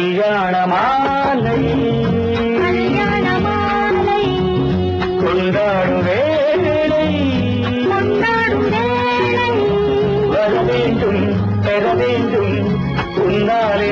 கல்யாண மாலை கொண்டாடும் வேளை. வர வேண்டும் பெற வேண்டும் உன்னாலே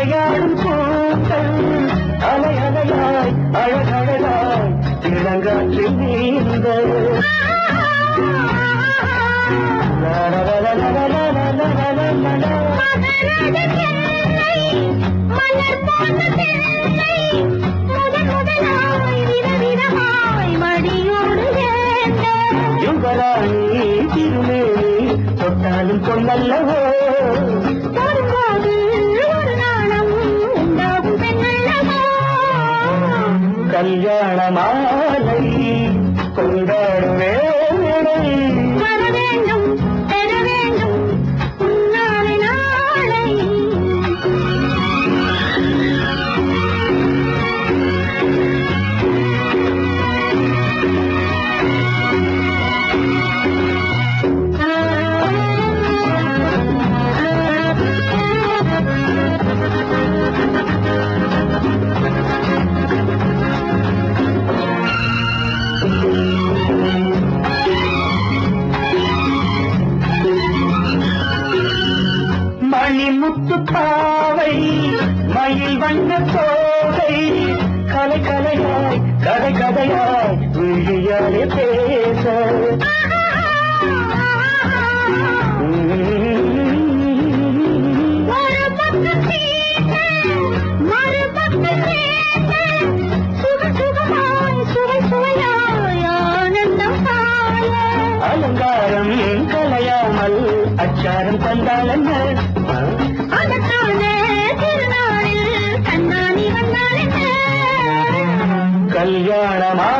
விளையாடும் பூக்கள் அலை அலையாய் அழகழகாய் இளங்காற்றில் நீந்த மடியோடு யுவராணி திருமேனி தொட்டாலும் பொன்னல்லவோ? கொண்டாடும் முத்து பாவை மயில் வண்ண தோகை கலை கலையாய் கதை கதையாய் விழியாலே பேச. அச்சாரம் கலையாமல் அச்சாரம் தந்தால் என்ன? கல்யாணமா